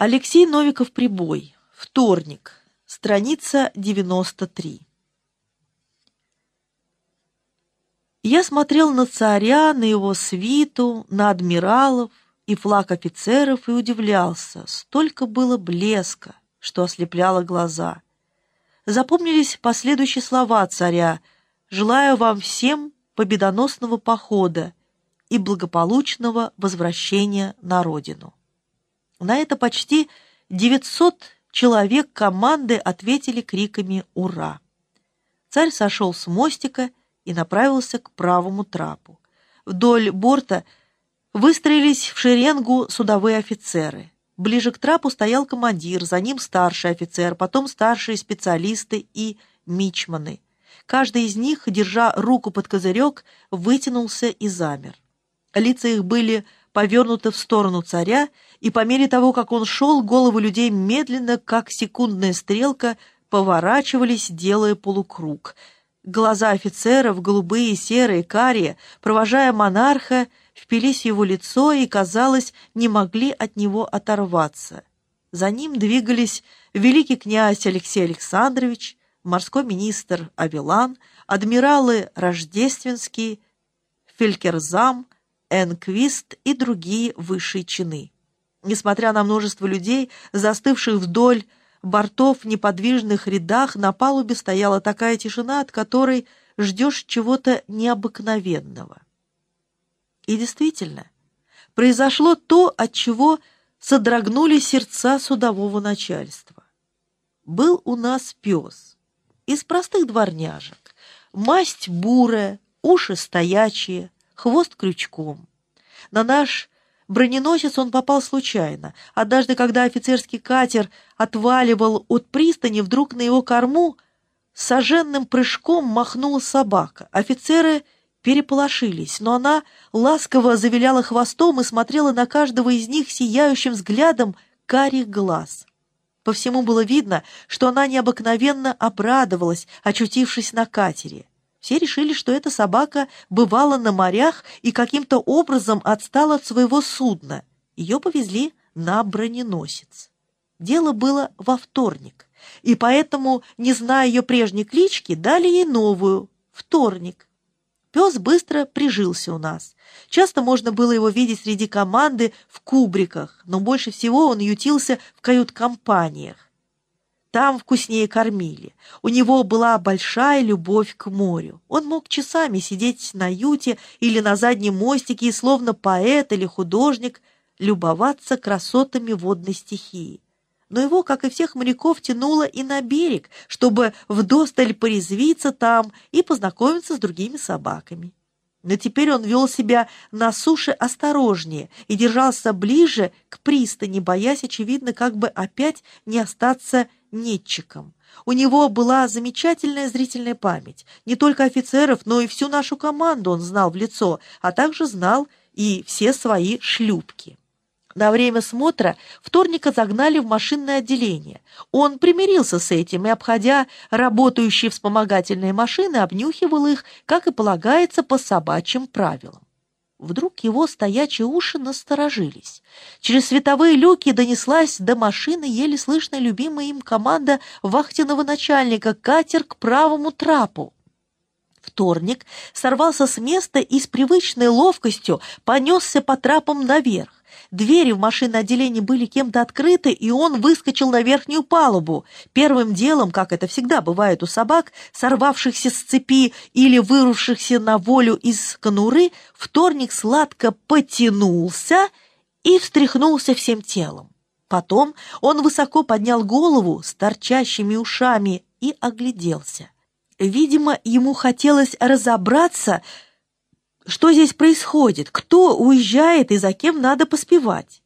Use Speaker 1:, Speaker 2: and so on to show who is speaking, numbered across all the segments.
Speaker 1: Алексей Новиков «Прибой». Вторник. Страница 93. Я смотрел на царя, на его свиту, на адмиралов и флаг офицеров и удивлялся. Столько было блеска, что ослепляло глаза. Запомнились последующие слова царя «Желаю вам всем победоносного похода и благополучного возвращения на родину». На это почти 900 человек команды ответили криками «Ура!». Царь сошел с мостика и направился к правому трапу. Вдоль борта выстроились в шеренгу судовые офицеры. Ближе к трапу стоял командир, за ним старший офицер, потом старшие специалисты и мичманы. Каждый из них, держа руку под козырек, вытянулся и замер. Лица их были повернуты в сторону царя, и по мере того, как он шел, головы людей медленно, как секундная стрелка, поворачивались, делая полукруг. Глаза офицеров, голубые, серые, карие, провожая монарха, впились в его лицо и, казалось, не могли от него оторваться. За ним двигались великий князь Алексей Александрович, морской министр Авелан, адмиралы Рождественский, Фелькерзам, Энквист и другие высшие чины. Несмотря на множество людей, застывших вдоль бортов в неподвижных рядах, на палубе стояла такая тишина, от которой ждешь чего-то необыкновенного. И действительно, произошло то, от чего содрогнули сердца судового начальства. Был у нас пес из простых дворняжек, масть бурая, уши стоячие, хвост крючком. На наш броненосец он попал случайно. Однажды, когда офицерский катер отваливал от пристани, вдруг на его корму соженным прыжком махнула собака. Офицеры переполошились, но она ласково завиляла хвостом и смотрела на каждого из них сияющим взглядом карих глаз. По всему было видно, что она необыкновенно обрадовалась, очутившись на катере. Все решили, что эта собака бывала на морях и каким-то образом отстала от своего судна. Ее повезли на броненосец. Дело было во вторник, и поэтому, не зная ее прежней клички, дали ей новую — вторник. Пес быстро прижился у нас. Часто можно было его видеть среди команды в кубриках, но больше всего он ютился в кают-компаниях. Там вкуснее кормили. У него была большая любовь к морю. Он мог часами сидеть на юте или на заднем мостике и, словно поэт или художник, любоваться красотами водной стихии. Но его, как и всех моряков, тянуло и на берег, чтобы вдосталь порезвиться там и познакомиться с другими собаками. Но теперь он вел себя на суше осторожнее и держался ближе к пристани, боясь, очевидно, как бы опять не остаться нетчиком. У него была замечательная зрительная память. Не только офицеров, но и всю нашу команду он знал в лицо, а также знал и все свои шлюпки. На время смотра вторника загнали в машинное отделение. Он примирился с этим и, обходя работающие вспомогательные машины, обнюхивал их, как и полагается, по собачьим правилам. Вдруг его стоячие уши насторожились. Через световые люки донеслась до машины еле слышная любимая им команда вахтенного начальника «Катер к правому трапу». Вторник сорвался с места и с привычной ловкостью понесся по трапам наверх. Двери в машинное отделение были кем-то открыты, и он выскочил на верхнюю палубу. Первым делом, как это всегда бывает у собак, сорвавшихся с цепи или вырвавшихся на волю из конуры, вторник сладко потянулся и встряхнулся всем телом. Потом он высоко поднял голову с торчащими ушами и огляделся. Видимо, ему хотелось разобраться, что здесь происходит? Кто уезжает и за кем надо поспевать?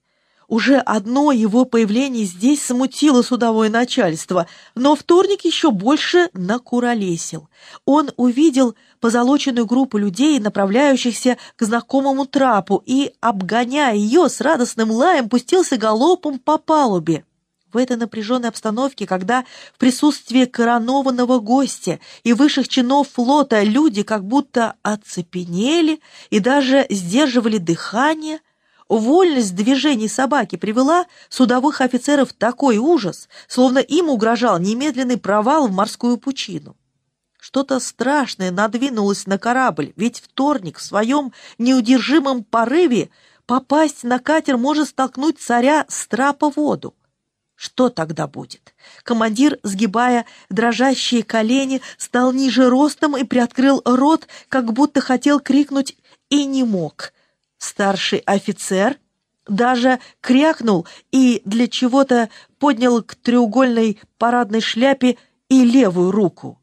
Speaker 1: Уже одно его появление здесь смутило судовое начальство, но вторник еще больше накуролесил. Он увидел позолоченную группу людей, направляющихся к знакомому трапу, и, обгоняя ее, с радостным лаем пустился галопом по палубе. В этой напряженной обстановке, когда в присутствии коронованного гостя и высших чинов флота люди как будто оцепенели и даже сдерживали дыхание, Вольность движений собаки привела судовых офицеров в такой ужас, словно им угрожал немедленный провал в морскую пучину. Что-то страшное надвинулось на корабль, ведь вторник в своем неудержимом порыве попасть на катер может столкнуть царя с трапа воду. Что тогда будет? Командир, сгибая дрожащие колени, стал ниже ростом и приоткрыл рот, как будто хотел крикнуть и не мог. Старший офицер даже крякнул и для чего-то поднял к треугольной парадной шляпе и левую руку.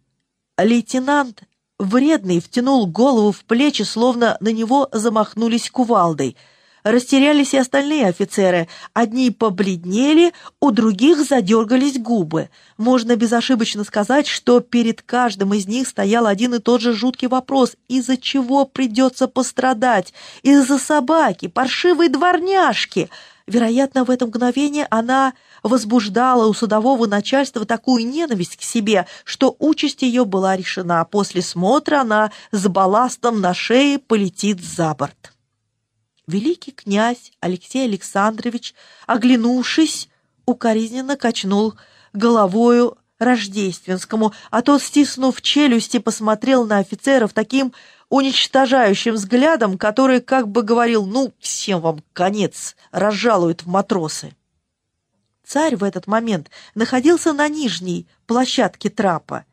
Speaker 1: Лейтенант вредный втянул голову в плечи, словно на него замахнулись кувалдой — Растерялись и остальные офицеры. Одни побледнели, у других задергались губы. Можно безошибочно сказать, что перед каждым из них стоял один и тот же жуткий вопрос. Из-за чего придется пострадать? Из-за собаки, паршивой дворняжки. Вероятно, в это мгновение она возбуждала у судового начальства такую ненависть к себе, что участь ее была решена. После смотра она с балластом на шее полетит за борт. Великий князь Алексей Александрович, оглянувшись, укоризненно качнул головою Рождественскому, а тот, стиснув челюсти, посмотрел на офицеров таким уничтожающим взглядом, который как бы говорил «ну, всем вам конец, разжалуют в матросы». Царь в этот момент находился на нижней площадке трапа.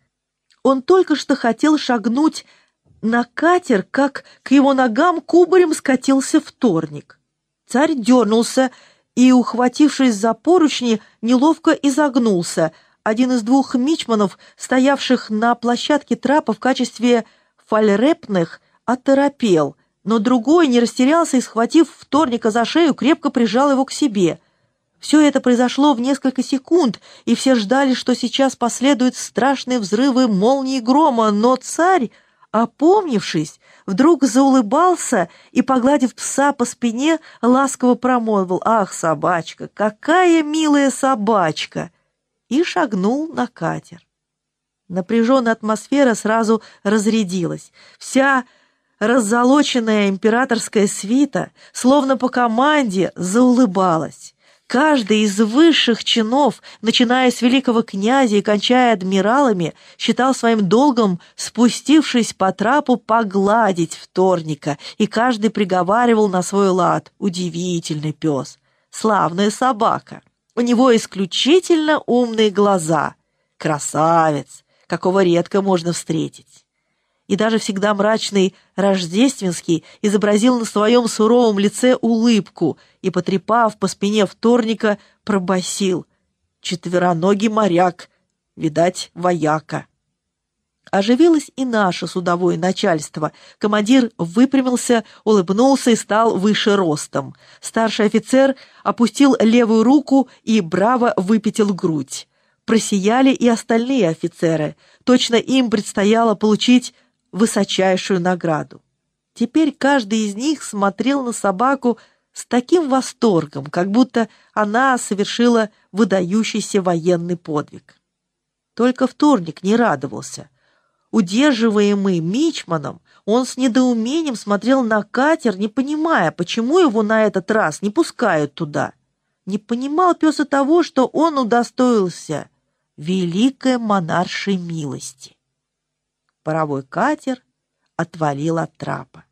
Speaker 1: Он только что хотел шагнуть на катер, как к его ногам кубарем скатился вторник. Царь дернулся и, ухватившись за поручни, неловко изогнулся. Один из двух мичманов, стоявших на площадке трапа в качестве фальрепных, оторопел, но другой не растерялся и, схватив вторника за шею, крепко прижал его к себе. Все это произошло в несколько секунд, и все ждали, что сейчас последуют страшные взрывы молнии грома, но царь Опомнившись, вдруг заулыбался и, погладив пса по спине, ласково промолвил «Ах, собачка, какая милая собачка!» и шагнул на катер. Напряженная атмосфера сразу разрядилась. Вся раззолоченная императорская свита, словно по команде, заулыбалась. Каждый из высших чинов, начиная с великого князя и кончая адмиралами, считал своим долгом, спустившись по трапу, погладить вторника, и каждый приговаривал на свой лад «Удивительный пес! Славная собака! У него исключительно умные глаза! Красавец! Какого редко можно встретить!» И даже всегда мрачный Рождественский изобразил на своем суровом лице улыбку и, потрепав по спине вторника, пробасил «Четвероногий моряк, видать, вояка». Оживилось и наше судовое начальство. Командир выпрямился, улыбнулся и стал выше ростом. Старший офицер опустил левую руку и браво выпятил грудь. Просияли и остальные офицеры. Точно им предстояло получить высочайшую награду. Теперь каждый из них смотрел на собаку с таким восторгом, как будто она совершила выдающийся военный подвиг. Только вторник не радовался. Удерживаемый Мичманом, он с недоумением смотрел на катер, не понимая, почему его на этот раз не пускают туда. Не понимал пес того, что он удостоился великой монаршей милости. Паровой катер отвалил от трапа.